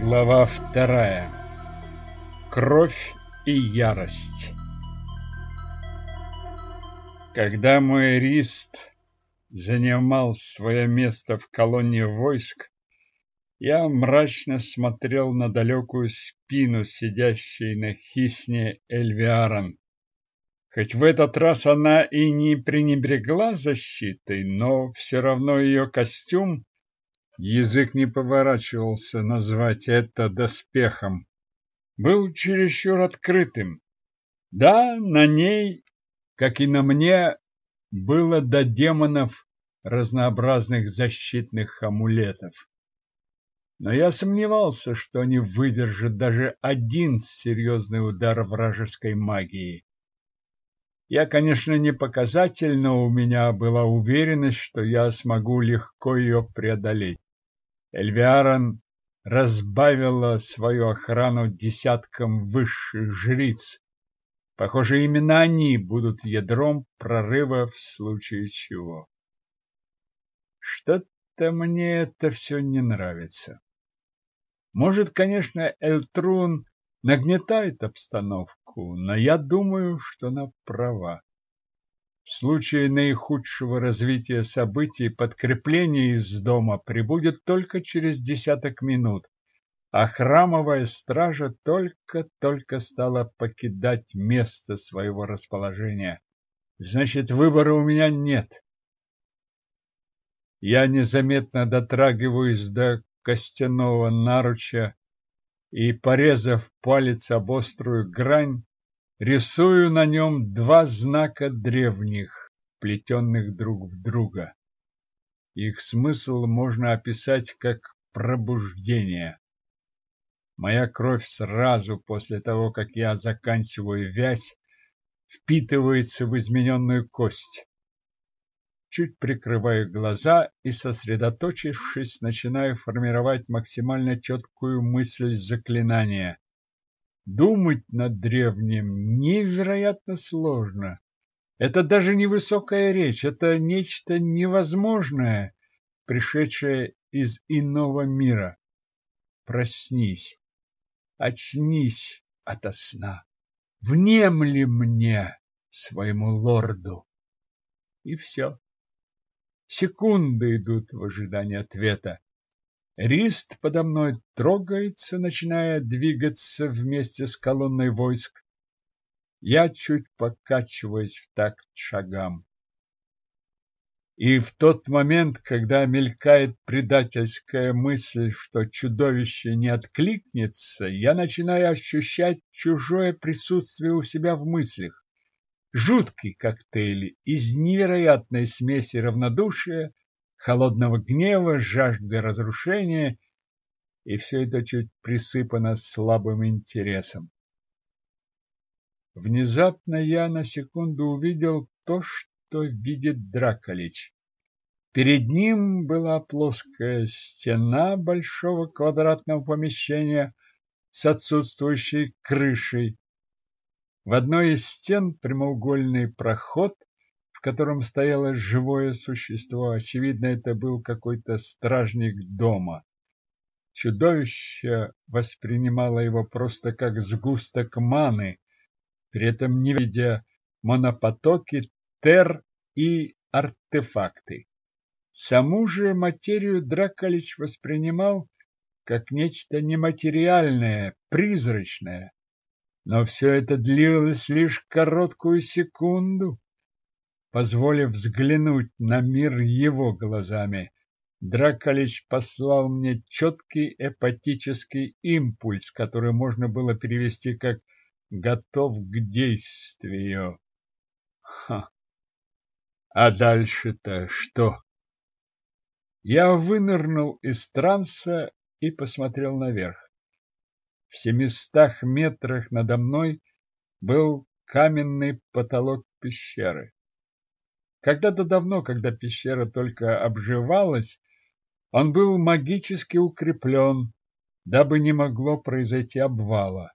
Глава вторая. Кровь и ярость. Когда мой рист занимал свое место в колонне войск, я мрачно смотрел на далекую спину сидящей на хисне Эльвиарон. Хоть в этот раз она и не пренебрегла защитой, но все равно ее костюм язык не поворачивался назвать это доспехом. Был чересчур открытым. Да, на ней, как и на мне, было до демонов разнообразных защитных амулетов но я сомневался, что они выдержат даже один серьезный удар вражеской магии. Я, конечно, не показатель, но у меня была уверенность, что я смогу легко ее преодолеть. Эльвиарон разбавила свою охрану десятком высших жриц. Похоже, именно они будут ядром прорыва в случае чего. Что-то мне это все не нравится. Может, конечно, Эльтрун нагнетает обстановку, но я думаю, что она права. В случае наихудшего развития событий подкрепление из дома прибудет только через десяток минут, а храмовая стража только-только стала покидать место своего расположения. Значит, выбора у меня нет. Я незаметно дотрагиваюсь до костяного наруча и, порезав палец об острую грань, рисую на нем два знака древних, плетенных друг в друга. Их смысл можно описать как пробуждение. Моя кровь сразу после того, как я заканчиваю вязь, впитывается в измененную кость чуть прикрываю глаза и, сосредоточившись, начинаю формировать максимально четкую мысль заклинания. Думать над древним невероятно сложно. Это даже не высокая речь, это нечто невозможное, пришедшее из иного мира. Проснись, очнись ото сна, внемли мне, своему лорду. И все. Секунды идут в ожидании ответа. Рист подо мной трогается, начиная двигаться вместе с колонной войск. Я чуть покачиваюсь в такт шагам. И в тот момент, когда мелькает предательская мысль, что чудовище не откликнется, я начинаю ощущать чужое присутствие у себя в мыслях жуткий коктейль из невероятной смеси равнодушия, холодного гнева, жажды разрушения, и все это чуть присыпано слабым интересом. Внезапно я на секунду увидел то, что видит Драколич. Перед ним была плоская стена большого квадратного помещения с отсутствующей крышей, в одной из стен прямоугольный проход, в котором стояло живое существо. Очевидно, это был какой-то стражник дома. Чудовище воспринимало его просто как сгусток маны, при этом не видя монопотоки, тер и артефакты. Саму же материю Драколич воспринимал как нечто нематериальное, призрачное, но все это длилось лишь короткую секунду. Позволив взглянуть на мир его глазами, Драколич послал мне четкий эпатический импульс, который можно было перевести как «готов к действию». Ха! А дальше-то что? Я вынырнул из транса и посмотрел наверх. В семистах метрах надо мной был каменный потолок пещеры. Когда-то давно, когда пещера только обживалась, он был магически укреплен, дабы не могло произойти обвала.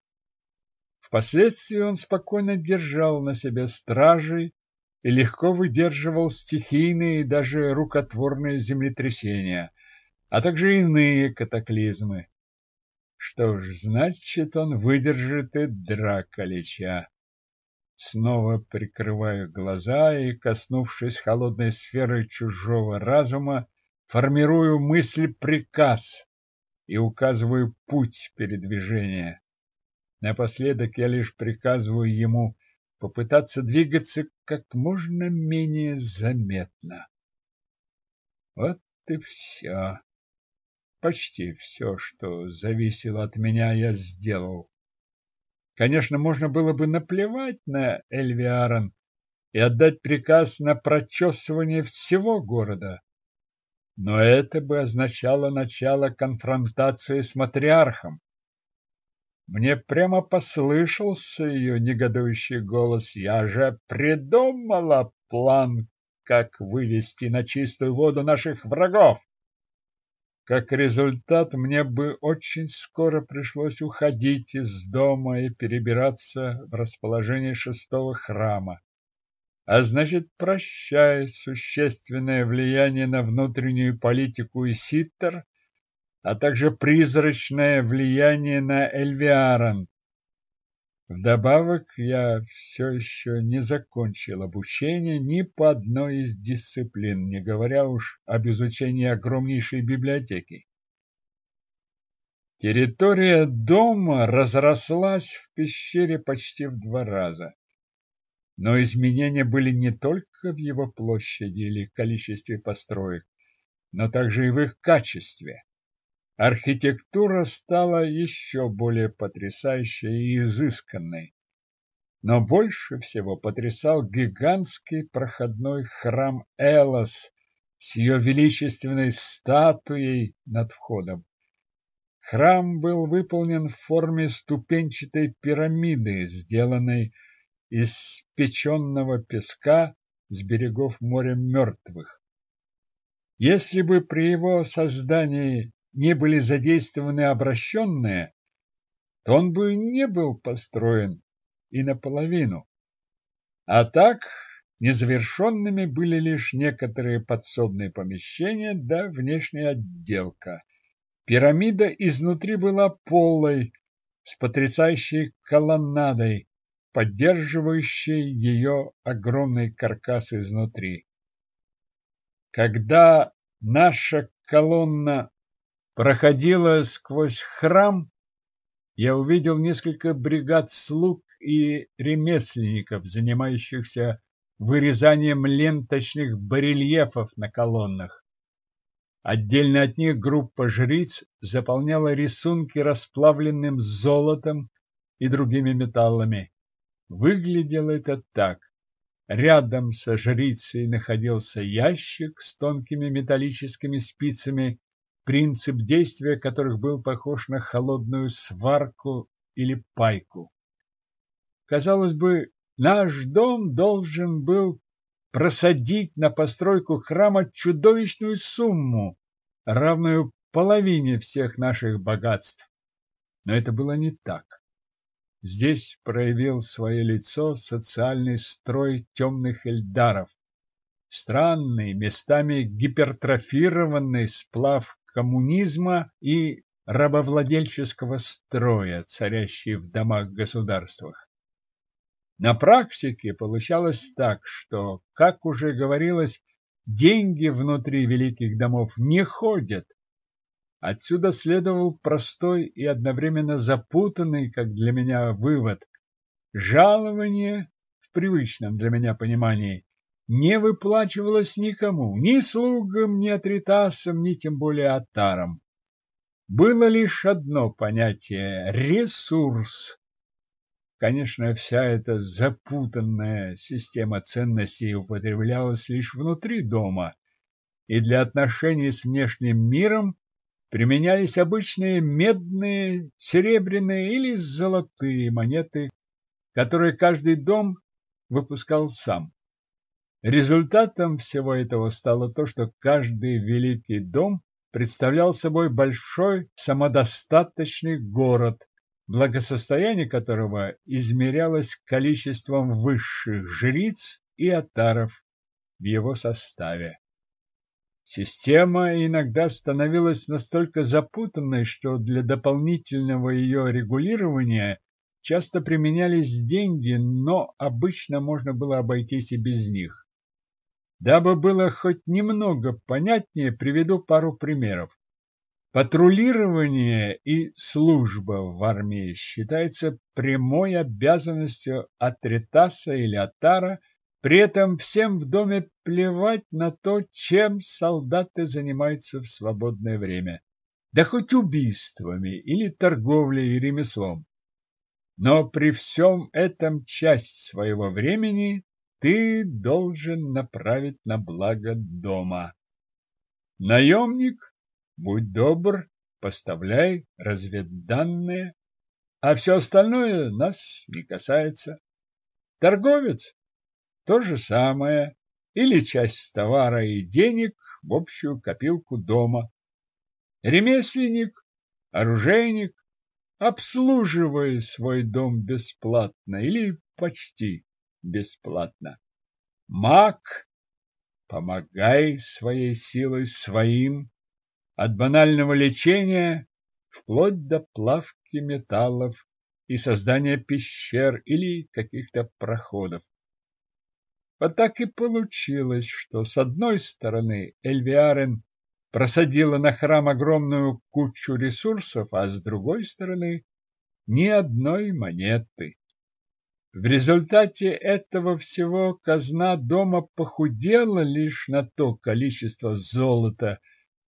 Впоследствии он спокойно держал на себе стражей и легко выдерживал стихийные и даже рукотворные землетрясения, а также иные катаклизмы. Что ж, значит, он выдержит и Драколича. Снова прикрываю глаза и, коснувшись холодной сферы чужого разума, формирую мысль-приказ и указываю путь передвижения. Напоследок я лишь приказываю ему попытаться двигаться как можно менее заметно. Вот и все. Почти все, что зависело от меня, я сделал. Конечно, можно было бы наплевать на Эльвиарон и отдать приказ на прочесывание всего города. Но это бы означало начало конфронтации с матриархом. Мне прямо послышался ее негодующий голос. Я же придумала план, как вывести на чистую воду наших врагов. Как результат, мне бы очень скоро пришлось уходить из дома и перебираться в расположение шестого храма. А значит, прощая существенное влияние на внутреннюю политику Иситтер, а также призрачное влияние на Эльвиарон. Вдобавок, я все еще не закончил обучение ни по одной из дисциплин, не говоря уж об изучении огромнейшей библиотеки. Территория дома разрослась в пещере почти в два раза. Но изменения были не только в его площади или количестве построек, но также и в их качестве архитектура стала еще более потрясающей и изысканной. Но больше всего потрясал гигантский проходной храм Элос с ее величественной статуей над входом. Храм был выполнен в форме ступенчатой пирамиды, сделанной из печенного песка с берегов моря мертвых. Если бы при его создании не были задействованы обращенные, то он бы не был построен и наполовину. А так незавершенными были лишь некоторые подсобные помещения да внешняя отделка. Пирамида изнутри была полой, с потрясающей колоннадой, поддерживающей ее огромный каркас изнутри. Когда наша колонна проходила сквозь храм, я увидел несколько бригад слуг и ремесленников, занимающихся вырезанием ленточных барельефов на колоннах. Отдельно от них группа жриц заполняла рисунки расплавленным золотом и другими металлами. Выглядело это так. Рядом со жрицей находился ящик с тонкими металлическими спицами принцип действия которых был похож на холодную сварку или пайку. Казалось бы, наш дом должен был просадить на постройку храма чудовищную сумму, равную половине всех наших богатств. Но это было не так. Здесь проявил свое лицо социальный строй темных эльдаров, странный, местами гипертрофированный сплав коммунизма и рабовладельческого строя, царящий в домах-государствах. На практике получалось так, что, как уже говорилось, деньги внутри великих домов не ходят. Отсюда следовал простой и одновременно запутанный, как для меня, вывод. Жалование, в привычном для меня понимании, не выплачивалось никому, ни слугам, ни атритасам, ни тем более атарам. Было лишь одно понятие – ресурс. Конечно, вся эта запутанная система ценностей употреблялась лишь внутри дома, и для отношений с внешним миром применялись обычные медные, серебряные или золотые монеты, которые каждый дом выпускал сам. Результатом всего этого стало то, что каждый великий дом представлял собой большой самодостаточный город, благосостояние которого измерялось количеством высших жриц и отаров в его составе. Система иногда становилась настолько запутанной, что для дополнительного ее регулирования часто применялись деньги, но обычно можно было обойтись и без них. Дабы было хоть немного понятнее, приведу пару примеров. Патрулирование и служба в армии считается прямой обязанностью Атритаса или Атара, при этом всем в доме плевать на то, чем солдаты занимаются в свободное время, да хоть убийствами или торговлей и ремеслом. Но при всем этом часть своего времени ты должен направить на благо дома. Наемник Будь добр, поставляй разведданные, а все остальное нас не касается. Торговец – то же самое, или часть товара и денег в общую копилку дома. Ремесленник, оружейник, обслуживай свой дом бесплатно или почти бесплатно. Маг, помогай своей силой своим от банального лечения вплоть до плавки металлов и создания пещер или каких-то проходов. Вот так и получилось, что с одной стороны Эльвиарен просадила на храм огромную кучу ресурсов, а с другой стороны ни одной монеты. В результате этого всего казна дома похудела лишь на то количество золота,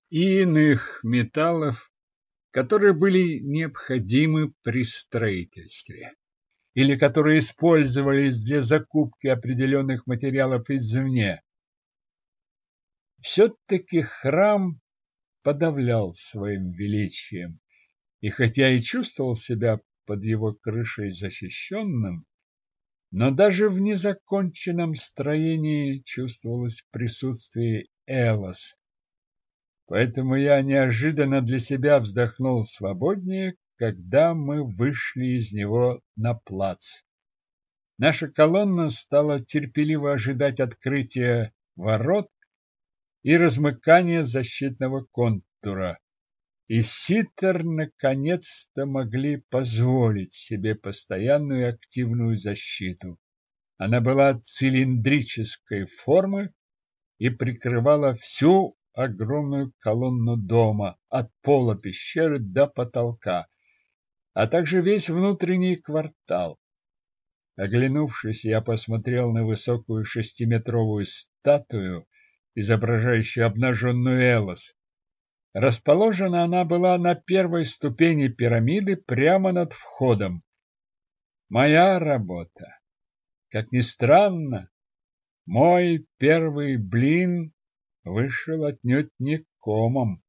и иных металлов, которые были необходимы при строительстве или которые использовались для закупки определенных материалов извне. Все-таки храм подавлял своим величием, и хотя и чувствовал себя под его крышей защищенным, но даже в незаконченном строении чувствовалось присутствие Элос, Поэтому я неожиданно для себя вздохнул свободнее, когда мы вышли из него на плац. Наша колонна стала терпеливо ожидать открытия ворот и размыкания защитного контура. И Ситер наконец-то могли позволить себе постоянную активную защиту. Она была цилиндрической формы и прикрывала всю огромную колонну дома от пола пещеры до потолка, а также весь внутренний квартал. Оглянувшись, я посмотрел на высокую шестиметровую статую, изображающую обнаженную Элос. Расположена она была на первой ступени пирамиды прямо над входом. Моя работа. Как ни странно, мой первый блин вышел отнюдь не комом.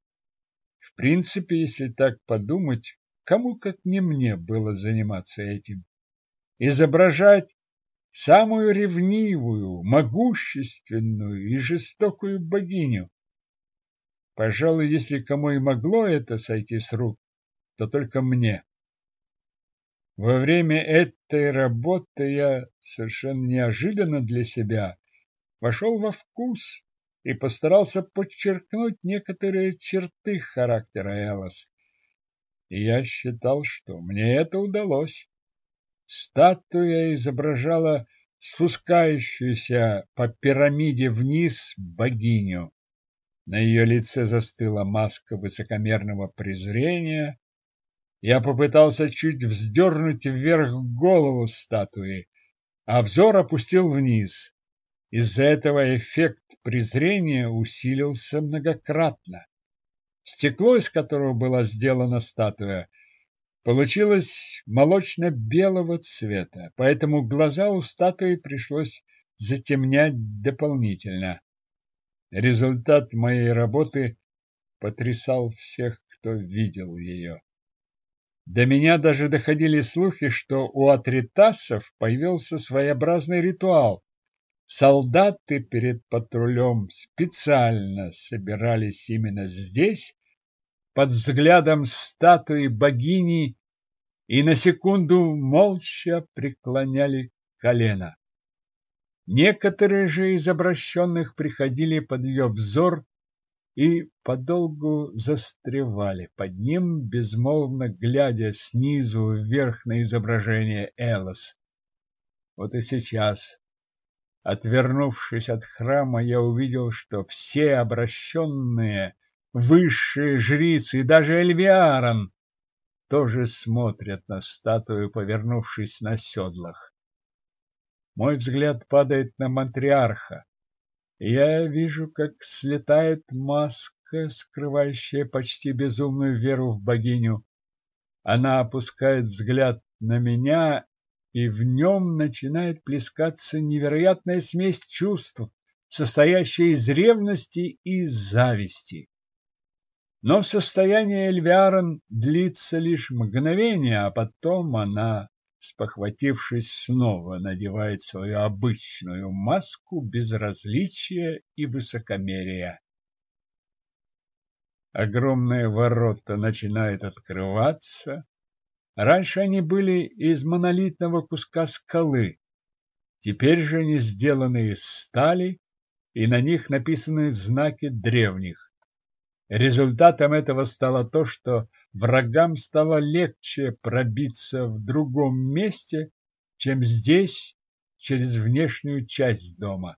В принципе, если так подумать, кому как не мне было заниматься этим? Изображать самую ревнивую, могущественную и жестокую богиню. Пожалуй, если кому и могло это сойти с рук, то только мне. Во время этой работы я совершенно неожиданно для себя вошел во вкус и постарался подчеркнуть некоторые черты характера Элос. И я считал, что мне это удалось. Статуя изображала спускающуюся по пирамиде вниз богиню. На ее лице застыла маска высокомерного презрения. Я попытался чуть вздернуть вверх голову статуи, а взор опустил вниз. Из-за этого эффект презрения усилился многократно. Стекло, из которого была сделана статуя, получилось молочно-белого цвета, поэтому глаза у статуи пришлось затемнять дополнительно. Результат моей работы потрясал всех, кто видел ее. До меня даже доходили слухи, что у атритасов появился своеобразный ритуал, Солдаты перед патрулем специально собирались именно здесь, под взглядом статуи богини, и на секунду молча преклоняли колено. Некоторые же из обращенных приходили под ее взор и подолгу застревали под ним, безмолвно глядя снизу вверх на изображение Элос. Вот и сейчас, отвернувшись от храма, я увидел, что все обращенные, высшие жрицы и даже Эльвиарон тоже смотрят на статую, повернувшись на седлах. Мой взгляд падает на матриарха. Я вижу, как слетает маска, скрывающая почти безумную веру в богиню. Она опускает взгляд на меня, и в нем начинает плескаться невероятная смесь чувств, состоящая из ревности и зависти. Но состояние Эльвиарон длится лишь мгновение, а потом она, спохватившись, снова надевает свою обычную маску безразличия и высокомерия. Огромные ворота начинают открываться. Раньше они были из монолитного куска скалы. Теперь же они сделаны из стали, и на них написаны знаки древних. Результатом этого стало то, что врагам стало легче пробиться в другом месте, чем здесь, через внешнюю часть дома.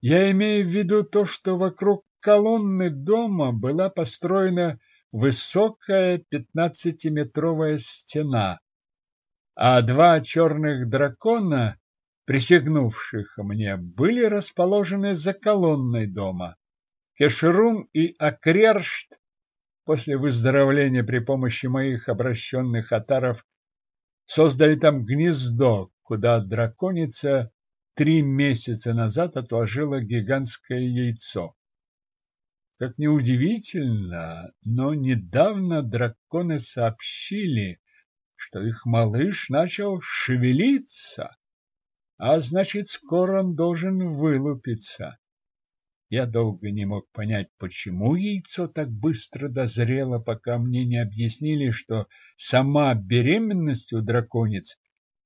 Я имею в виду то, что вокруг колонны дома была построена высокая пятнадцатиметровая стена, а два черных дракона, присягнувших мне, были расположены за колонной дома. Кешерун и Акрершт после выздоровления при помощи моих обращенных атаров создали там гнездо, куда драконица три месяца назад отложила гигантское яйцо. Как ни удивительно, но недавно драконы сообщили, что их малыш начал шевелиться, а значит, скоро он должен вылупиться. Я долго не мог понять, почему яйцо так быстро дозрело, пока мне не объяснили, что сама беременность у драконец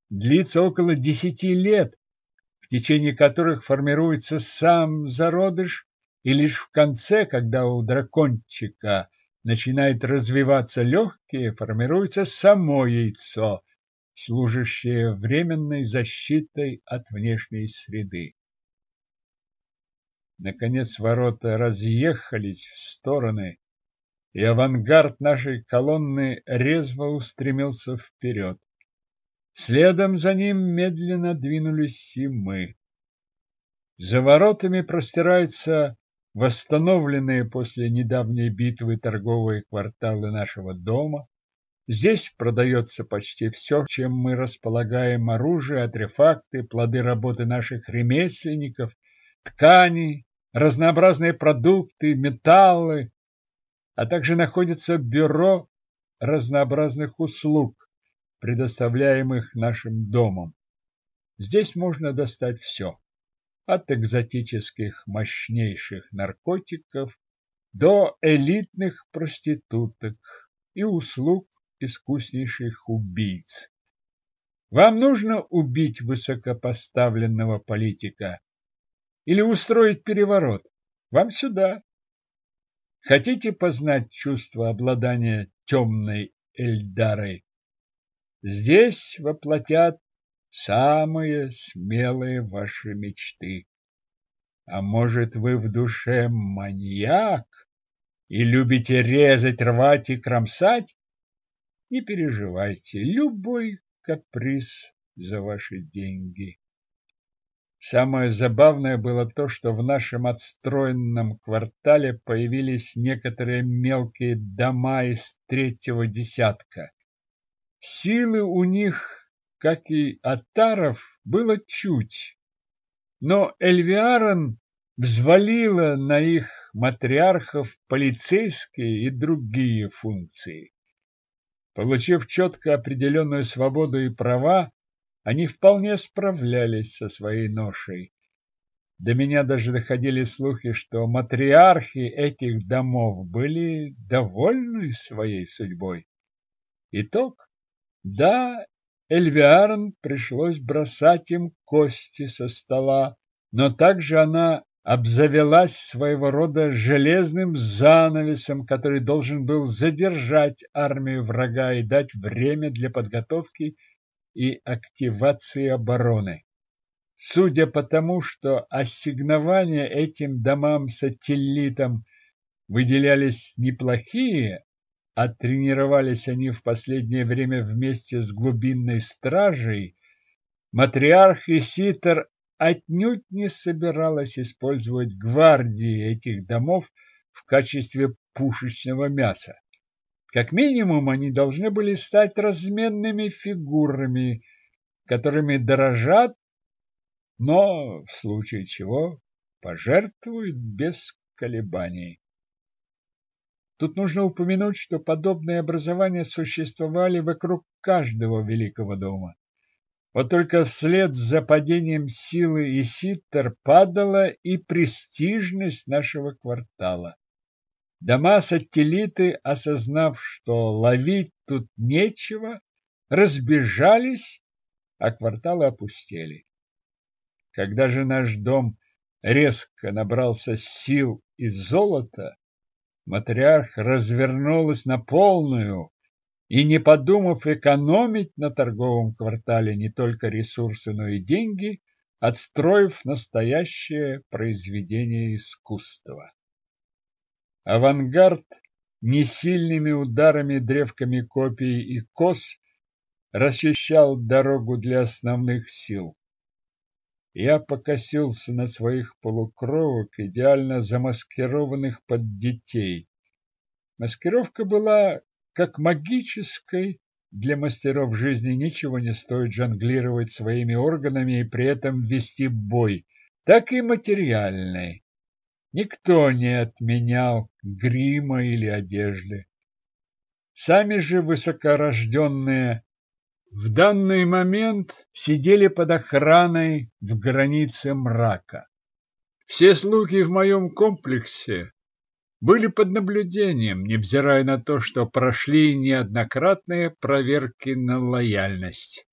длится около десяти лет, в течение которых формируется сам зародыш, и лишь в конце, когда у дракончика начинает развиваться легкие, формируется само яйцо, служащее временной защитой от внешней среды. Наконец ворота разъехались в стороны, и авангард нашей колонны резво устремился вперед. Следом за ним медленно двинулись и мы. За воротами простираются восстановленные после недавней битвы торговые кварталы нашего дома. Здесь продается почти все, чем мы располагаем оружие, артефакты, плоды работы наших ремесленников, ткани, разнообразные продукты, металлы, а также находится бюро разнообразных услуг, предоставляемых нашим домом. Здесь можно достать все, от экзотических мощнейших наркотиков до элитных проституток и услуг искуснейших убийц. Вам нужно убить высокопоставленного политика, или устроить переворот. Вам сюда. Хотите познать чувство обладания темной Эльдарой? Здесь воплотят самые смелые ваши мечты. А может, вы в душе маньяк и любите резать, рвать и кромсать? Не переживайте, любой каприз за ваши деньги. Самое забавное было то, что в нашем отстроенном квартале появились некоторые мелкие дома из третьего десятка. Силы у них, как и Атаров, было чуть, но Эльвиарон взвалила на их матриархов полицейские и другие функции. Получив четко определенную свободу и права, они вполне справлялись со своей ношей. До меня даже доходили слухи, что матриархи этих домов были довольны своей судьбой. Итог? Да, Эльвиарн пришлось бросать им кости со стола, но также она обзавелась своего рода железным занавесом, который должен был задержать армию врага и дать время для подготовки и активации обороны. Судя по тому, что ассигнования этим домам-сателлитам выделялись неплохие, а тренировались они в последнее время вместе с глубинной стражей, матриарх Иситер отнюдь не собиралась использовать гвардии этих домов в качестве пушечного мяса. Как минимум, они должны были стать разменными фигурами, которыми дорожат, но в случае чего пожертвуют без колебаний. Тут нужно упомянуть, что подобные образования существовали вокруг каждого великого дома. Вот только вслед за падением силы и ситтер падала и престижность нашего квартала. Дома-сателлиты, осознав, что ловить тут нечего, разбежались, а кварталы опустели. Когда же наш дом резко набрался сил и золота, матриарх развернулась на полную, и, не подумав экономить на торговом квартале не только ресурсы, но и деньги, отстроив настоящее произведение искусства. Авангард несильными ударами древками копий и кос расчищал дорогу для основных сил. Я покосился на своих полукровок, идеально замаскированных под детей. Маскировка была как магической, для мастеров жизни ничего не стоит жонглировать своими органами и при этом вести бой, так и материальной. Никто не отменял грима или одежды. Сами же высокорожденные в данный момент сидели под охраной в границе мрака. Все слуги в моем комплексе были под наблюдением, невзирая на то, что прошли неоднократные проверки на лояльность.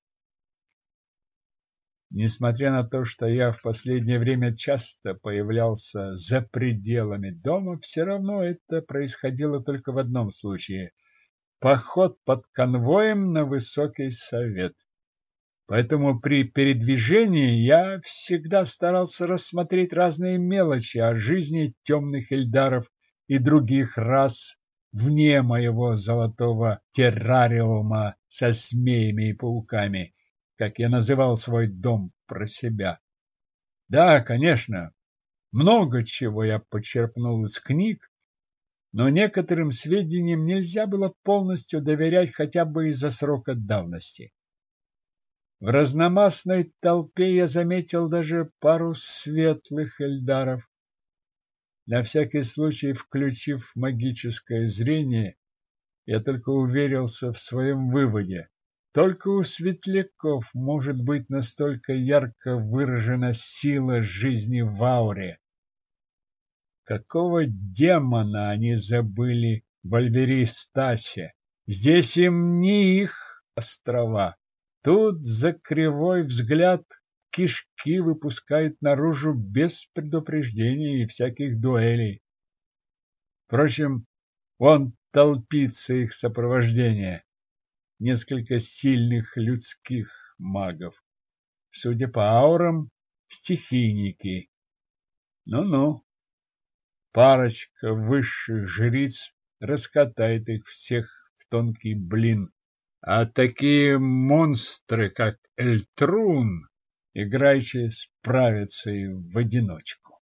Несмотря на то, что я в последнее время часто появлялся за пределами дома, все равно это происходило только в одном случае – поход под конвоем на высокий совет. Поэтому при передвижении я всегда старался рассмотреть разные мелочи о жизни темных эльдаров и других рас вне моего золотого террариума со змеями и пауками, как я называл свой дом про себя. Да, конечно, много чего я почерпнул из книг, но некоторым сведениям нельзя было полностью доверять хотя бы из-за срока давности. В разномастной толпе я заметил даже пару светлых эльдаров, на всякий случай, включив магическое зрение, я только уверился в своем выводе. Только у светляков может быть настолько ярко выражена сила жизни в ауре. Какого демона они забыли в Альверистасе? Здесь им не их острова. Тут за кривой взгляд кишки выпускает наружу без предупреждения и всяких дуэлей. Впрочем, вон толпится их сопровождение. Несколько сильных людских магов. Судя по аурам, стихийники. Ну-ну. Парочка высших жриц раскатает их всех в тонкий блин. А такие монстры, как Эльтрун, играючи справиться и в одиночку.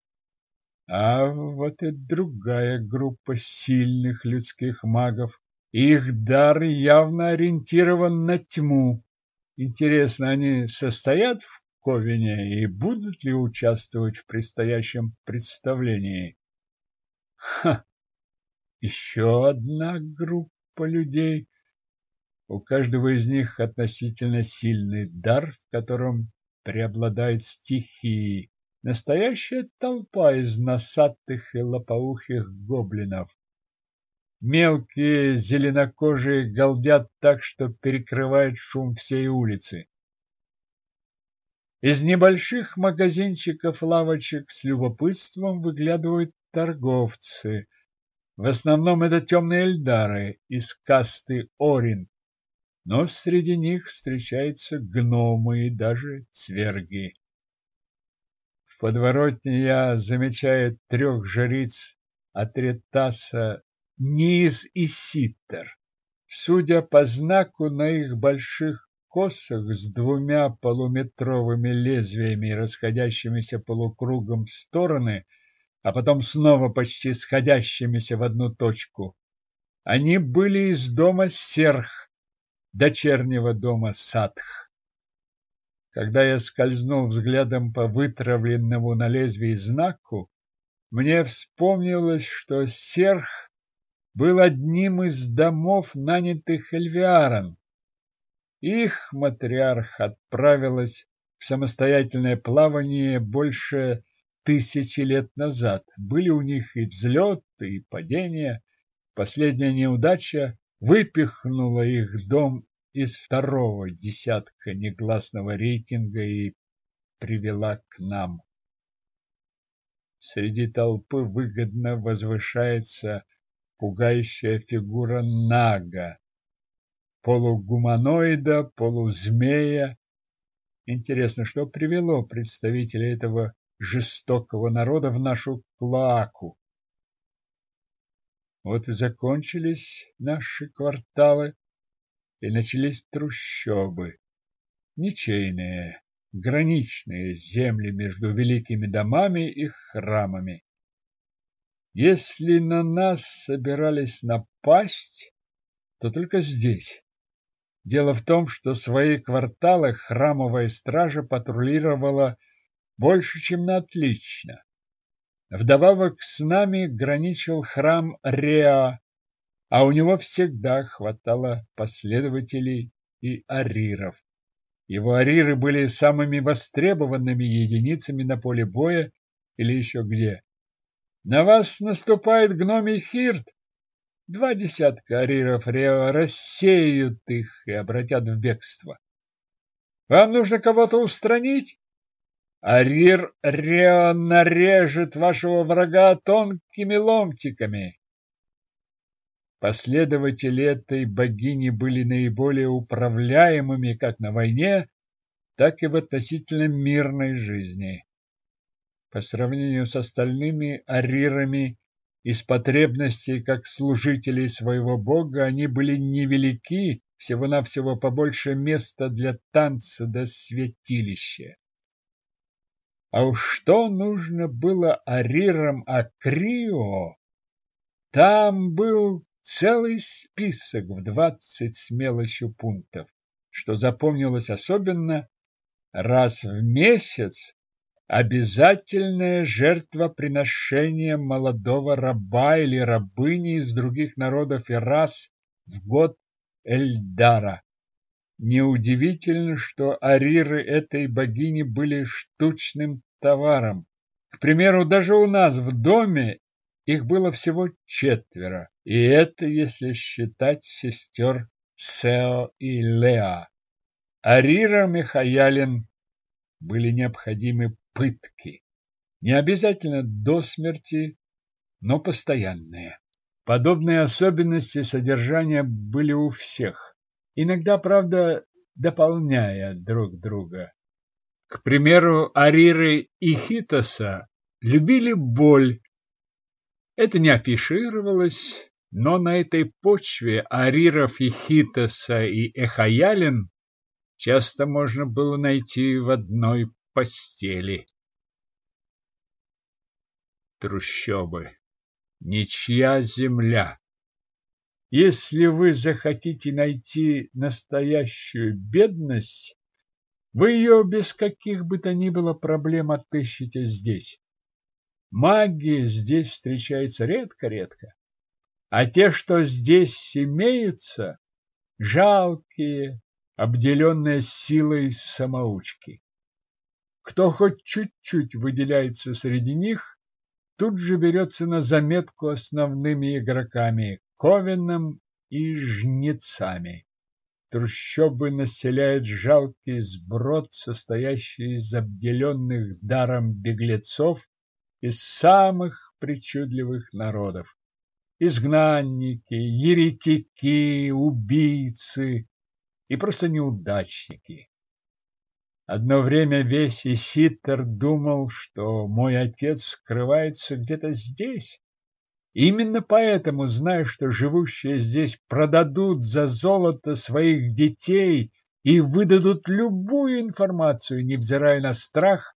А вот и другая группа сильных людских магов. Их дар явно ориентирован на тьму. Интересно, они состоят в Ковине и будут ли участвовать в предстоящем представлении? Ха! Еще одна группа людей. У каждого из них относительно сильный дар, в котором преобладают стихии. Настоящая толпа из носатых и лопоухих гоблинов. Мелкие зеленокожие галдят так, что перекрывает шум всей улицы. Из небольших магазинчиков-лавочек с любопытством выглядывают торговцы. В основном это темные эльдары из касты Орин, но среди них встречаются гномы и даже цверги. В подворотне я замечаю трех жриц Атретаса не из Иситтер. Судя по знаку на их больших косах с двумя полуметровыми лезвиями, расходящимися полукругом в стороны, а потом снова почти сходящимися в одну точку, они были из дома Серх, дочернего дома Садх. Когда я скользнул взглядом по вытравленному на лезвии знаку, мне вспомнилось, что Серх был одним из домов, нанятых Эльвиаром. Их матриарх отправилась в самостоятельное плавание больше тысячи лет назад. Были у них и взлеты, и падения. Последняя неудача выпихнула их дом из второго десятка негласного рейтинга и привела к нам. Среди толпы выгодно возвышается пугающая фигура Нага, полугуманоида, полузмея. Интересно, что привело представителей этого жестокого народа в нашу клаку? Вот и закончились наши кварталы, и начались трущобы, ничейные, граничные земли между великими домами и храмами. Если на нас собирались напасть, то только здесь. Дело в том, что свои кварталы храмовая стража патрулировала больше, чем на отлично. Вдобавок с нами граничил храм Реа, а у него всегда хватало последователей и ариров. Его ариры были самыми востребованными единицами на поле боя или еще где. На вас наступает гномий Хирт. Два десятка ариров Рео рассеют их и обратят в бегство. Вам нужно кого-то устранить? Арир Рео нарежет вашего врага тонкими ломтиками. Последователи этой богини были наиболее управляемыми как на войне, так и в относительно мирной жизни. По сравнению с остальными арирами, из потребностей как служителей своего бога они были невелики, всего-навсего побольше места для танца до святилища. А уж что нужно было арирам Акрио? Там был целый список в двадцать с мелочью пунктов, что запомнилось особенно раз в месяц обязательное жертвоприношение молодого раба или рабыни из других народов и рас в год Эльдара. Неудивительно, что ариры этой богини были штучным товаром. К примеру, даже у нас в доме их было всего четверо, и это если считать сестер Сео и Леа. Арира Михаялин были необходимы пытки. Не обязательно до смерти, но постоянные. Подобные особенности содержания были у всех. Иногда, правда, дополняя друг друга. К примеру, Ариры и Хитоса любили боль. Это не афишировалось, но на этой почве Ариров и Хитоса и Эхаялин часто можно было найти в одной постели. Трущобы. Ничья земля. Если вы захотите найти настоящую бедность, вы ее без каких бы то ни было проблем отыщете здесь. Магия здесь встречается редко-редко, а те, что здесь имеются, жалкие, обделенные силой самоучки. Кто хоть чуть-чуть выделяется среди них, тут же берется на заметку основными игроками Ковином и Жнецами. трущобы населяет жалкий сброд, состоящий из обделенных даром беглецов из самых причудливых народов. Изгнанники, еретики, убийцы и просто неудачники. Одно время весь Иситер думал, что мой отец скрывается где-то здесь. Именно поэтому, зная, что живущие здесь продадут за золото своих детей и выдадут любую информацию, невзирая на страх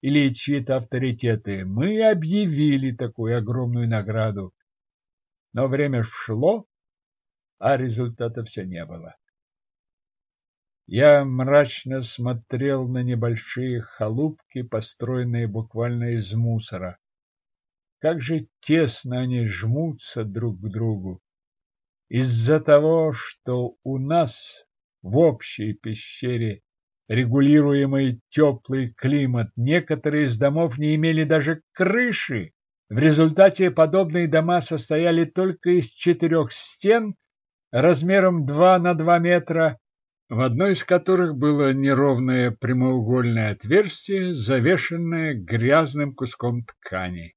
или чьи-то авторитеты, мы объявили такую огромную награду. Но время шло, а результата все не было. Я мрачно смотрел на небольшие халупки, построенные буквально из мусора. Как же тесно они жмутся друг к другу. Из-за того, что у нас в общей пещере регулируемый теплый климат, некоторые из домов не имели даже крыши. В результате подобные дома состояли только из четырех стен размером 2 на 2 метра в одной из которых было неровное прямоугольное отверстие, завешенное грязным куском ткани.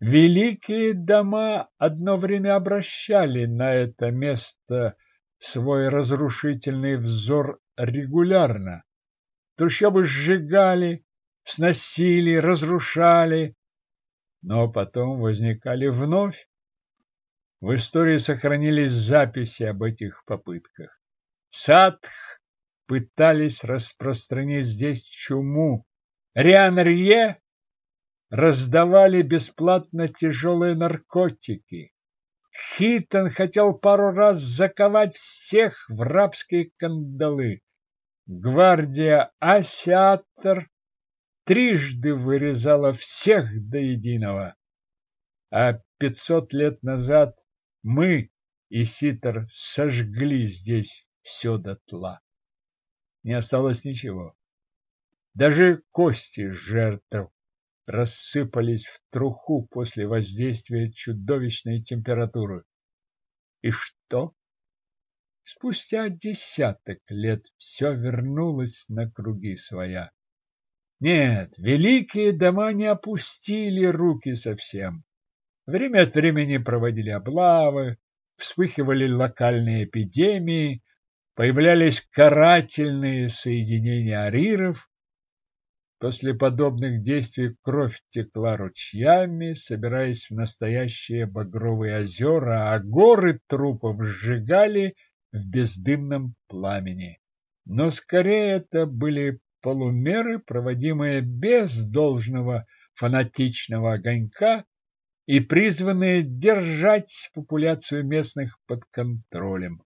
Великие дома одно время обращали на это место свой разрушительный взор регулярно. Трущобы сжигали, сносили, разрушали, но потом возникали вновь. В истории сохранились записи об этих попытках. Садх пытались распространить здесь чуму. Рианрье раздавали бесплатно тяжелые наркотики. Хитон хотел пару раз заковать всех в рабские кандалы. Гвардия Асиатор трижды вырезала всех до единого. А пятьсот лет назад мы и Ситер сожгли здесь все дотла. Не осталось ничего. Даже кости жертв рассыпались в труху после воздействия чудовищной температуры. И что? Спустя десяток лет все вернулось на круги своя. Нет, великие дома не опустили руки совсем. Время от времени проводили облавы, вспыхивали локальные эпидемии, появлялись карательные соединения ариров. После подобных действий кровь текла ручьями, собираясь в настоящие багровые озера, а горы трупов сжигали в бездымном пламени. Но скорее это были полумеры, проводимые без должного фанатичного огонька и призванные держать популяцию местных под контролем.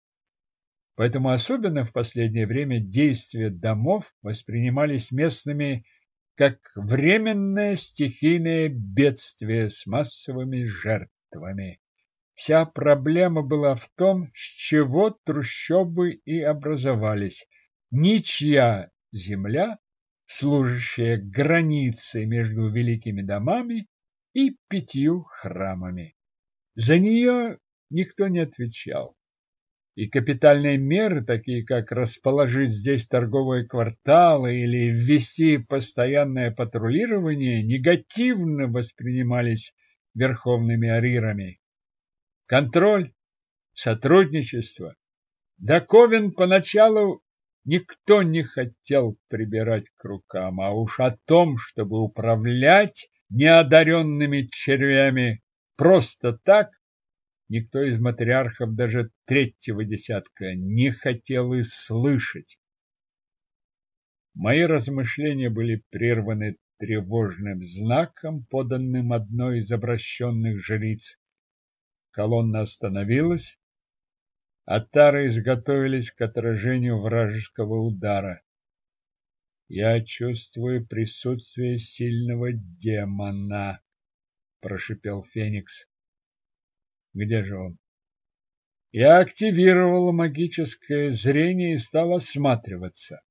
Поэтому особенно в последнее время действия домов воспринимались местными как временное стихийное бедствие с массовыми жертвами. Вся проблема была в том, с чего трущобы и образовались. Ничья земля, служащая границей между великими домами и пятью храмами. За нее никто не отвечал и капитальные меры, такие как расположить здесь торговые кварталы или ввести постоянное патрулирование, негативно воспринимались верховными арирами. Контроль, сотрудничество. До Ковен поначалу никто не хотел прибирать к рукам, а уж о том, чтобы управлять неодаренными червями просто так, никто из матриархов даже третьего десятка не хотел и слышать. Мои размышления были прерваны тревожным знаком, поданным одной из обращенных жриц. Колонна остановилась, а тары изготовились к отражению вражеского удара. Я чувствую присутствие сильного демона, прошипел Феникс. Где же он? Я активировал магическое зрение и стал осматриваться.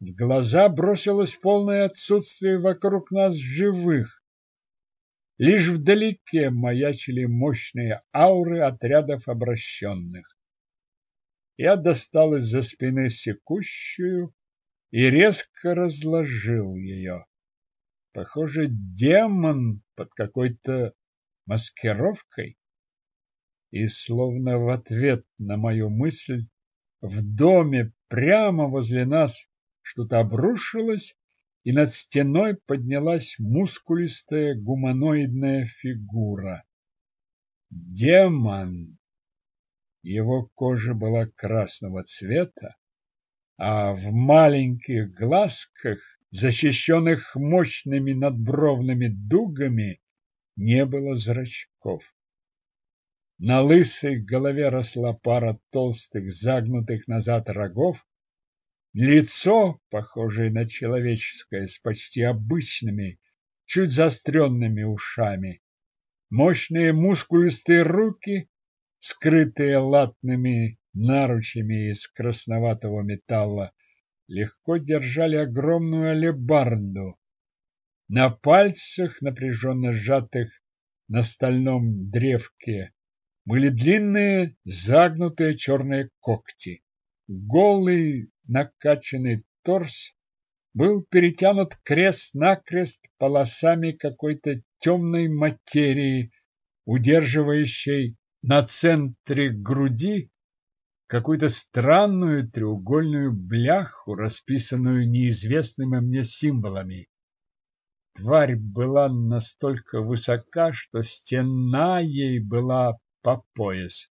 В глаза бросилось полное отсутствие вокруг нас живых. Лишь вдалеке маячили мощные ауры отрядов обращенных. я достал из-за спины секущую и резко разложил ее. Похоже, демон под какой-то маскировкой. И словно в ответ на мою мысль в доме прямо возле нас что-то обрушилось, и над стеной поднялась мускулистая гуманоидная фигура. Демон! Его кожа была красного цвета, а в маленьких глазках, защищенных мощными надбровными дугами, не было зрачков. На лысой голове росла пара толстых, загнутых назад рогов. Лицо, похожее на человеческое, с почти обычными, чуть заостренными ушами. Мощные мускулистые руки, скрытые латными наручами из красноватого металла, легко держали огромную алебарду. На пальцах, напряженно сжатых на стальном древке, были длинные загнутые черные когти. Голый накачанный торс был перетянут крест-накрест полосами какой-то темной материи, удерживающей на центре груди какую-то странную треугольную бляху, расписанную неизвестными мне символами. Тварь была настолько высока, что стена ей была по пояс.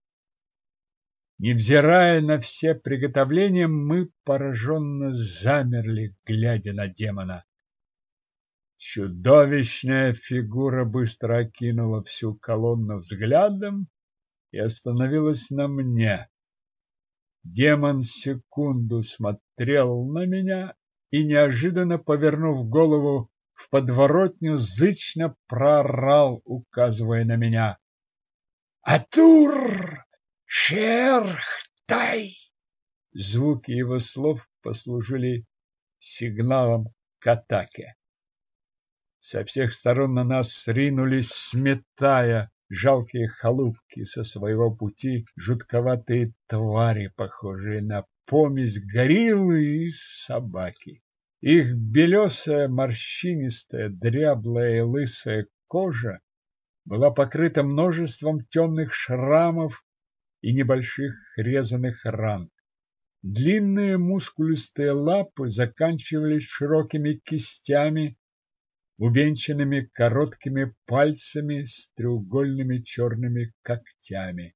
Невзирая на все приготовления, мы пораженно замерли, глядя на демона. Чудовищная фигура быстро окинула всю колонну взглядом и остановилась на мне. Демон секунду смотрел на меня и, неожиданно повернув голову в подворотню, зычно проорал, указывая на меня. Атур! Шерхтай! Звуки его слов послужили сигналом к атаке. Со всех сторон на нас ринулись, сметая жалкие халупки со своего пути, жутковатые твари, похожие на помесь гориллы и собаки. Их белесая, морщинистая, дряблая и лысая кожа была покрыта множеством темных шрамов и небольших резаных ран. Длинные мускулистые лапы заканчивались широкими кистями, увенчанными короткими пальцами с треугольными черными когтями.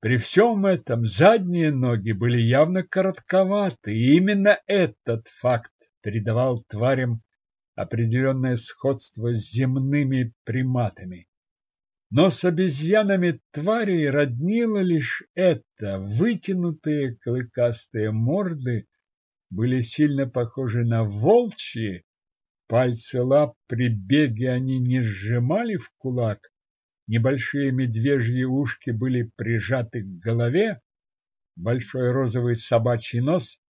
При всем этом задние ноги были явно коротковаты, и именно этот факт придавал тварям определенное сходство с земными приматами. Но с обезьянами тварей роднило лишь это. Вытянутые клыкастые морды были сильно похожи на волчьи. Пальцы лап при беге они не сжимали в кулак. Небольшие медвежьи ушки были прижаты к голове. Большой розовый собачий нос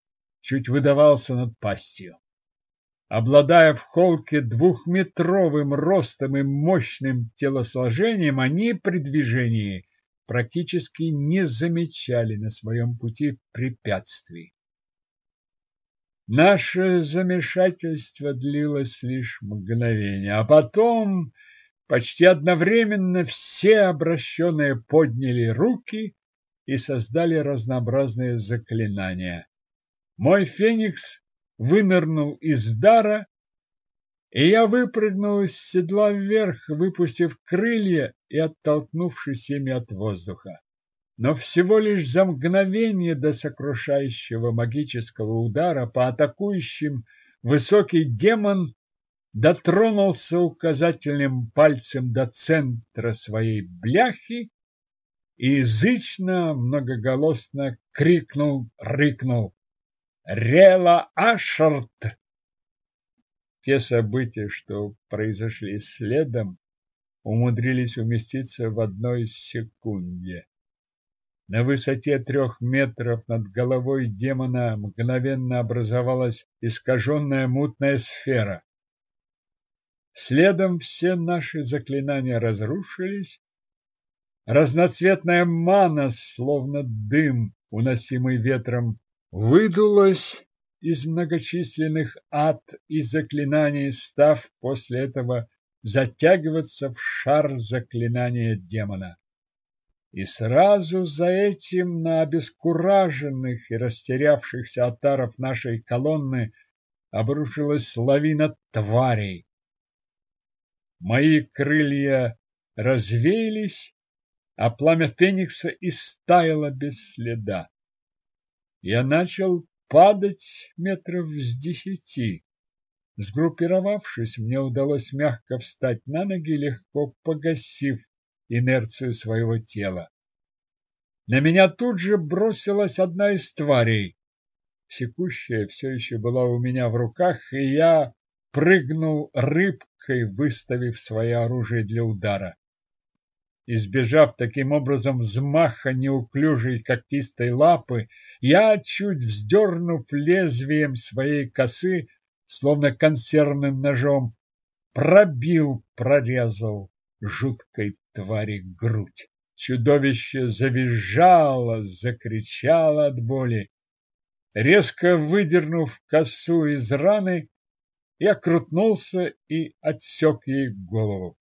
чуть выдавался над пастью. Обладая в холке двухметровым ростом и мощным телосложением, они при движении практически не замечали на своем пути препятствий. Наше замешательство длилось лишь мгновение, а потом почти одновременно все обращенные подняли руки и создали разнообразные заклинания. Мой феникс вынырнул из дара, и я выпрыгнул из седла вверх, выпустив крылья и оттолкнувшись ими от воздуха. Но всего лишь за мгновение до сокрушающего магического удара по атакующим высокий демон дотронулся указательным пальцем до центра своей бляхи и язычно, многоголосно крикнул, рыкнул. Рела Ашарт. Те события, что произошли следом, умудрились уместиться в одной секунде. На высоте трех метров над головой демона мгновенно образовалась искаженная мутная сфера. Следом все наши заклинания разрушились, разноцветная мана, словно дым, уносимый ветром, выдулась из многочисленных ад и заклинаний, став после этого затягиваться в шар заклинания демона. И сразу за этим на обескураженных и растерявшихся отаров нашей колонны обрушилась лавина тварей. Мои крылья развеялись, а пламя феникса истаяло без следа. Я начал падать метров с десяти. Сгруппировавшись, мне удалось мягко встать на ноги, легко погасив инерцию своего тела. На меня тут же бросилась одна из тварей. Секущая все еще была у меня в руках, и я прыгнул рыбкой, выставив свое оружие для удара. Избежав таким образом взмаха неуклюжей когтистой лапы, я, чуть вздернув лезвием своей косы, словно консервным ножом, пробил, прорезал жуткой твари грудь. Чудовище завизжало, закричало от боли. Резко выдернув косу из раны, я крутнулся и отсек ей голову.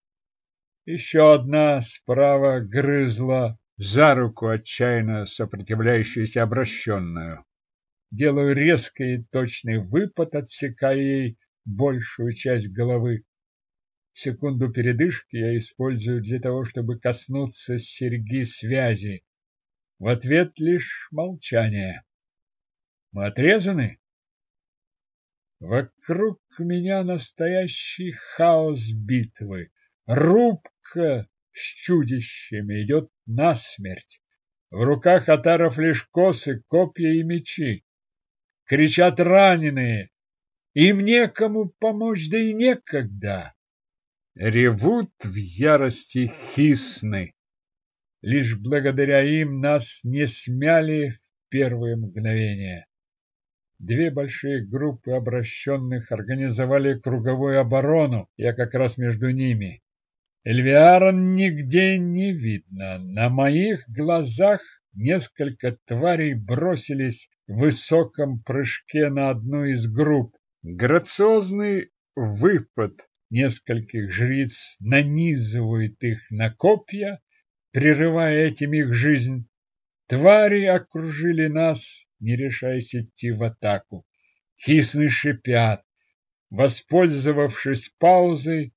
Еще одна справа грызла за руку отчаянно сопротивляющуюся обращенную. Делаю резкий и точный выпад, отсекая ей большую часть головы. Секунду передышки я использую для того, чтобы коснуться серьги связи. В ответ лишь молчание. Мы отрезаны? Вокруг меня настоящий хаос битвы. Рубка с чудищами идет насмерть. В руках атаров лишь косы, копья и мечи. Кричат раненые. Им некому помочь, да и некогда. Ревут в ярости хисны. Лишь благодаря им нас не смяли в первые мгновения. Две большие группы обращенных организовали круговую оборону, я как раз между ними. Эльвиара нигде не видно. На моих глазах несколько тварей бросились в высоком прыжке на одну из групп. Грациозный выпад нескольких жриц нанизывают их на копья, прерывая этим их жизнь. Твари окружили нас, не решаясь идти в атаку. Хисны шипят. Воспользовавшись паузой,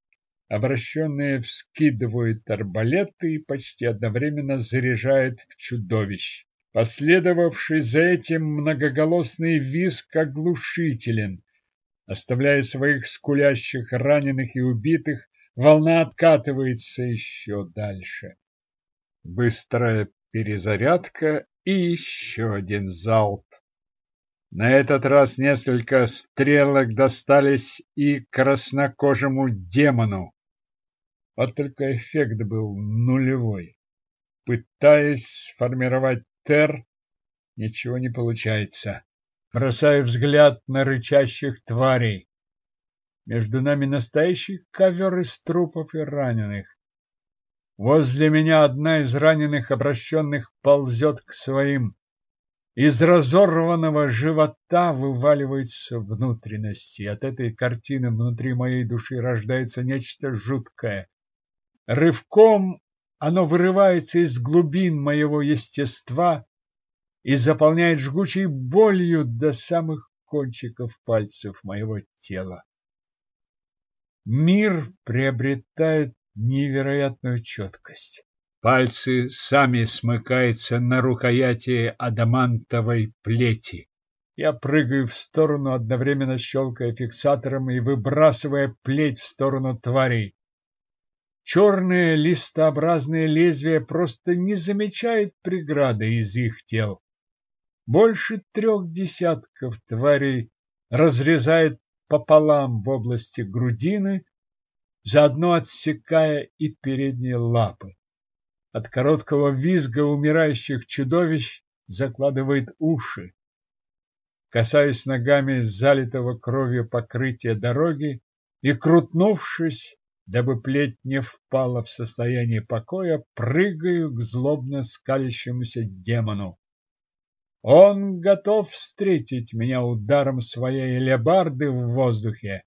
обращенные вскидывают арбалеты и почти одновременно заряжают в чудовищ. Последовавший за этим многоголосный визг оглушителен. Оставляя своих скулящих раненых и убитых, волна откатывается еще дальше. Быстрая перезарядка и еще один залп. На этот раз несколько стрелок достались и краснокожему демону. Вот только эффект был нулевой. Пытаясь сформировать тер, ничего не получается бросаю взгляд на рычащих тварей. Между нами настоящий ковер из трупов и раненых. Возле меня одна из раненых обращенных ползет к своим. Из разорванного живота вываливаются внутренности. От этой картины внутри моей души рождается нечто жуткое. Рывком оно вырывается из глубин моего естества и заполняет жгучей болью до самых кончиков пальцев моего тела. Мир приобретает невероятную четкость. Пальцы сами смыкаются на рукояти адамантовой плети. Я прыгаю в сторону, одновременно щелкая фиксатором и выбрасывая плеть в сторону тварей. Черные листообразные лезвия просто не замечают преграды из их тел. Больше трех десятков тварей разрезает пополам в области грудины, заодно отсекая и передние лапы. От короткого визга умирающих чудовищ закладывает уши. Касаюсь ногами залитого кровью покрытия дороги и, крутнувшись, дабы плеть не впала в состояние покоя, прыгаю к злобно скалящемуся демону. Он готов встретить меня ударом своей лебарды в воздухе.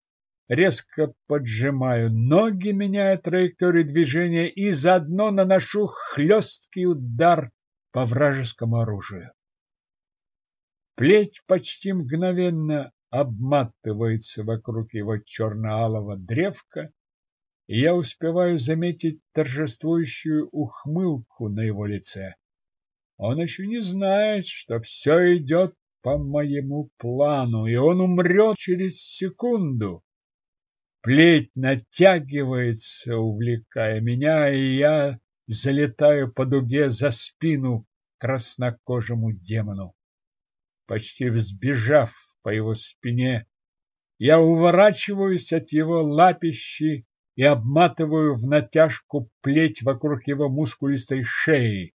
Резко поджимаю ноги, меняя траекторию движения и заодно наношу хлесткий удар по вражескому оружию. Плеть почти мгновенно обматывается вокруг его черно-алого древка, и я успеваю заметить торжествующую ухмылку на его лице. Он еще не знает, что все идет по моему плану, и он умрет через секунду. Плеть натягивается, увлекая меня, и я залетаю по дуге за спину краснокожему демону. Почти взбежав по его спине, я уворачиваюсь от его лапищи и обматываю в натяжку плеть вокруг его мускулистой шеи.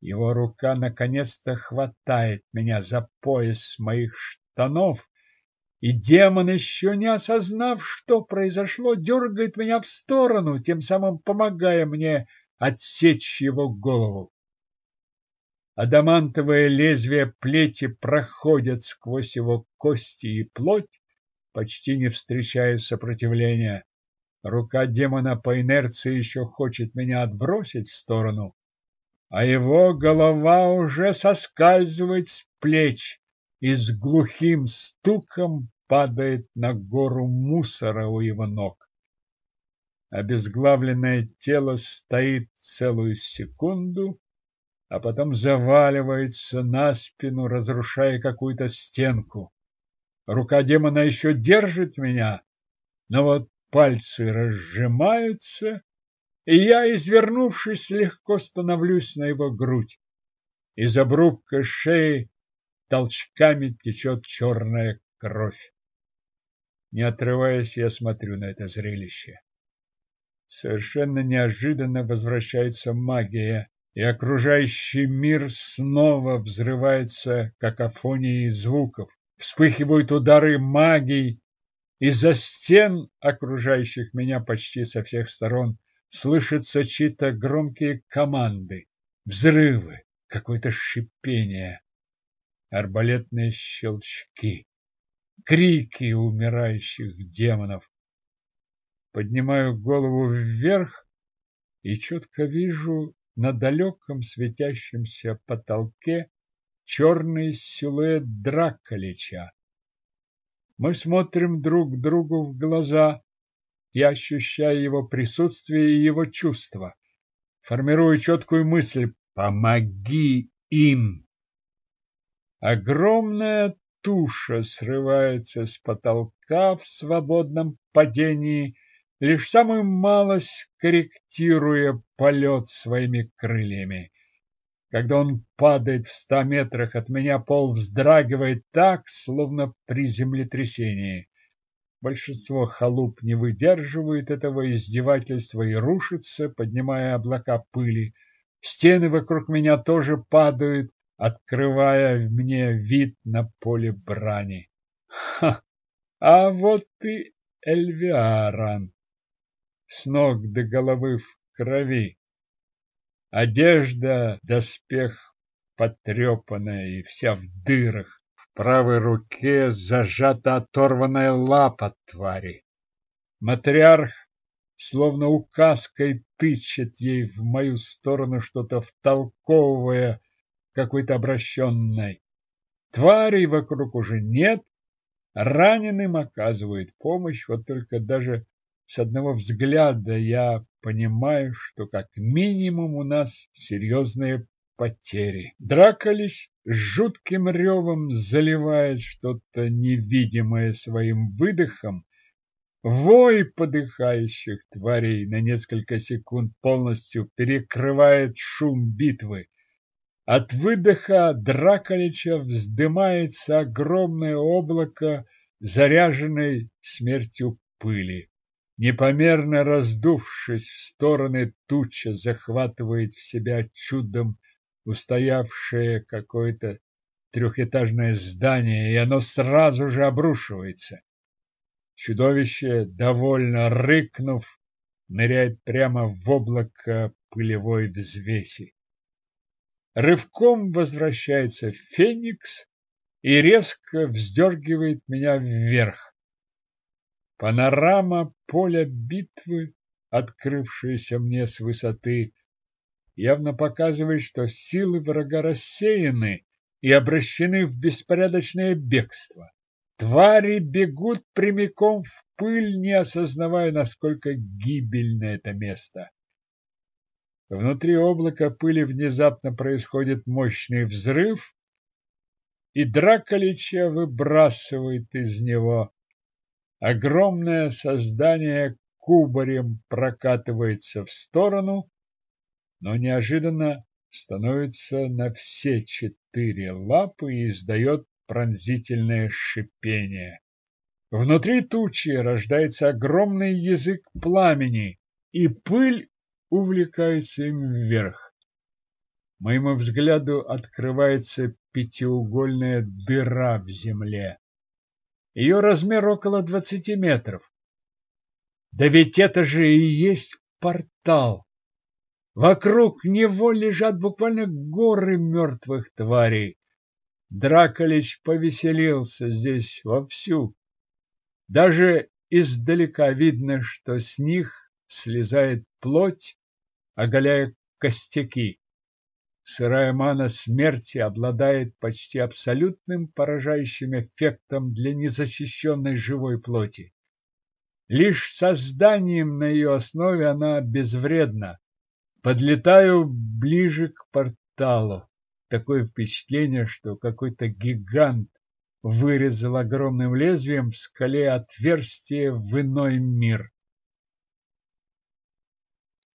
Его рука наконец-то хватает меня за пояс моих штанов, и демон, еще не осознав, что произошло, дергает меня в сторону, тем самым помогая мне отсечь его голову. Адамантовое лезвие плети проходят сквозь его кости и плоть, почти не встречая сопротивления. Рука демона по инерции еще хочет меня отбросить в сторону, а его голова уже соскальзывает с плеч и с глухим стуком падает на гору мусора у его ног. Обезглавленное тело стоит целую секунду, а потом заваливается на спину, разрушая какую-то стенку. Рука демона еще держит меня, но вот пальцы разжимаются, и я, извернувшись, легко становлюсь на его грудь. Из обрубка шеи толчками течет черная кровь. Не отрываясь, я смотрю на это зрелище. Совершенно неожиданно возвращается магия, и окружающий мир снова взрывается какофонией звуков. Вспыхивают удары магии, из-за стен, окружающих меня почти со всех сторон, слышатся чьи-то громкие команды, взрывы, какое-то шипение, арбалетные щелчки, крики умирающих демонов. Поднимаю голову вверх и четко вижу на далеком светящемся потолке черный силуэт Драколича. Мы смотрим друг другу в глаза, я ощущаю его присутствие и его чувства. Формирую четкую мысль «Помоги им!». Огромная туша срывается с потолка в свободном падении, лишь самую малость корректируя полет своими крыльями. Когда он падает в ста метрах от меня, пол вздрагивает так, словно при землетрясении. Большинство халуп не выдерживает этого издевательства и рушится, поднимая облака пыли. Стены вокруг меня тоже падают, открывая мне вид на поле брани. Ха! А вот и Эльвиаран. С ног до головы в крови. Одежда, доспех потрепанная и вся в дырах правой руке зажата оторванная лапа твари. Матриарх словно указкой тычет ей в мою сторону что-то втолковывая какой-то обращенной. Тварей вокруг уже нет, раненым оказывают помощь, вот только даже с одного взгляда я понимаю, что как минимум у нас серьезные потери. Драколич с жутким ревом заливает что-то невидимое своим выдохом. Вой подыхающих тварей на несколько секунд полностью перекрывает шум битвы. От выдоха Драколича вздымается огромное облако, заряженной смертью пыли. Непомерно раздувшись в стороны, туча захватывает в себя чудом устоявшее какое-то трехэтажное здание, и оно сразу же обрушивается. Чудовище, довольно рыкнув, ныряет прямо в облако пылевой взвеси. Рывком возвращается Феникс и резко вздергивает меня вверх. Панорама поля битвы, открывшаяся мне с высоты, явно показывает, что силы врага рассеяны и обращены в беспорядочное бегство. Твари бегут прямиком в пыль, не осознавая, насколько гибельно это место. Внутри облака пыли внезапно происходит мощный взрыв, и Драколича выбрасывает из него. Огромное создание кубарем прокатывается в сторону, но неожиданно становится на все четыре лапы и издает пронзительное шипение. Внутри тучи рождается огромный язык пламени, и пыль увлекается им вверх. Моему взгляду открывается пятиугольная дыра в земле. Ее размер около двадцати метров. Да ведь это же и есть портал. Вокруг него лежат буквально горы мертвых тварей. Драколич повеселился здесь вовсю. Даже издалека видно, что с них слезает плоть, оголяя костяки. Сырая мана смерти обладает почти абсолютным поражающим эффектом для незащищенной живой плоти. Лишь созданием на ее основе она безвредна. Подлетаю ближе к порталу. Такое впечатление, что какой-то гигант вырезал огромным лезвием в скале отверстие в иной мир.